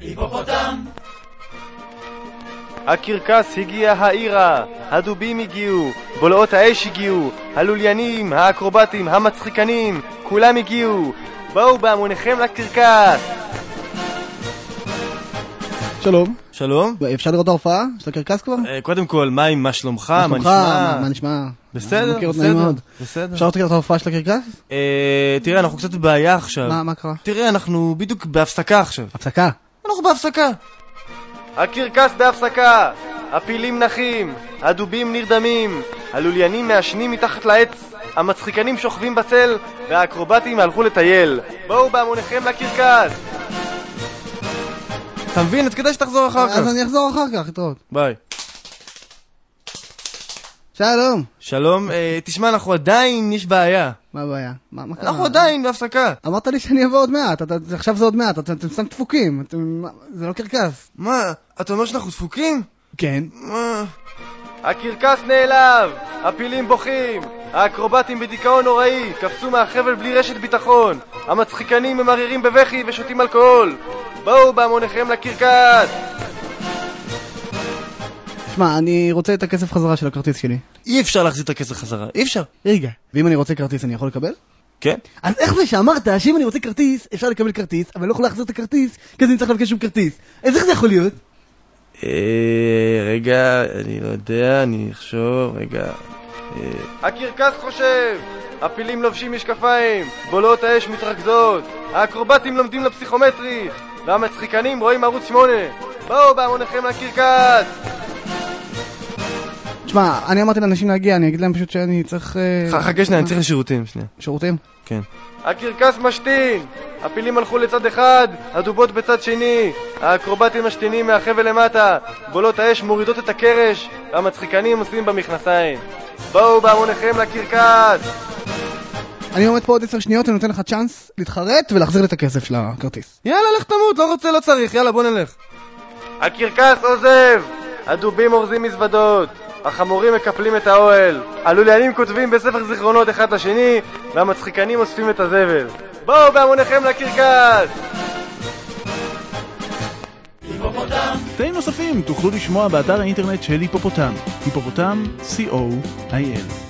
היפופוטם! הקרקס הגיע העירה, הדובים הגיעו, בולעות האש הגיעו, הלוליינים, האקרובטים, המצחיקנים, כולם הגיעו. בואו בהמוניכם לקרקס! שלום, שלום. אפשר לראות את ההופעה של הקרקס כבר? אה, קודם כל, מה עם מה שלומך? מה שלומך? נשמע? מה נשמע? בסדר, בסדר, מאוד. בסדר. אפשר לראות את ההופעה של הקרקס? אה, תראה, אנחנו קצת בבעיה עכשיו. מה מה קרה? תראה, אנחנו בדיוק בהפסקה עכשיו. הפסקה. אנחנו בהפסקה. הקרקס בהפסקה, הפילים נחים, הדובים נרדמים, הלוליינים מעשנים מתחת לעץ, המצחיקנים שוכבים בצל, והאקרובטים הלכו לטייל. בואו בהמוניכם לקרקס! אתה מבין? אז כדאי שתחזור אחר כך. אז אני אחזור אחר כך, להתראות. ביי. שלום. שלום, אה, תשמע, אנחנו עדיין, יש בעיה. מה הבעיה? מה מה קרה? אנחנו עדיין בהפסקה. אמרת לי שאני אבוא עוד מעט, אתה- עכשיו זה עוד מעט, אתם אתם סתם דפוקים, אתם- זה לא קרקס. מה, אתה אומר שאנחנו דפוקים? כן. מה? הקרקס נעלב, הפילים בוכים, האקרובטים בדיכאון נוראי, קפצו מהחבל בלי רשת ביטחון, המצחיקנים ממררים בבכי ושותים אלכוהול. בואו בהמוניכם לקרקס! שמע, אני רוצה את הכסף חזרה של הכרטיס שלי. אי אפשר להחזיר את הכסף חזרה, אי אפשר. רגע. ואם אני רוצה כרטיס אני יכול לקבל? כן? אז איך זה שאמרת שאם אני רוצה כרטיס, אפשר לקבל כרטיס, אבל לא יכול להחזיר את הכרטיס, כי אז אני צריך לבקש שום כרטיס. אז איך זה יכול להיות? אה, רגע, אני לא יודע, אני אחשוב, רגע. אה, הקרקס חושב! הפילים לובשים משקפיים, בולעות האש מתרכזות, האקרובטים לומדים לפסיכומטרי, והמצחיקנים רואים ערוץ 8. בואו בהמוניכם לקרקס! תשמע, אני אמרתי לאנשים להגיע, אני אגיד להם פשוט שאני צריך... אה, חכה שנייה, אני צריך לשירותים, שנייה. שירותים? כן. הקרקס משתין! הפילים הלכו לצד אחד, הדובות בצד שני, האקרובטים משתינים מהחבל למטה, בולות האש מורידות את הקרש, והמצחיקנים עושים במכנסיים. בואו בהמוניכם לקרקס! אני עומד פה עוד עשר שניות, אני נותן לך צ'אנס להתחרט ולהחזיר לי את הכסף של הכרטיס. יאללה, לך תמות, לא רוצה, לא צריך, יאללה, בוא נלך. הקרקס עוזב! הדובים אורזים מזוודות, החמורים מקפלים את האוהל, הלוליינים כותבים בספר זיכרונות אחד לשני, והמצחיקנים אוספים את הזבל. בואו בהמוניכם לקרקס! קטעים נוספים תוכלו לשמוע באתר האינטרנט של היפופוטם, היפופוטם, co.il.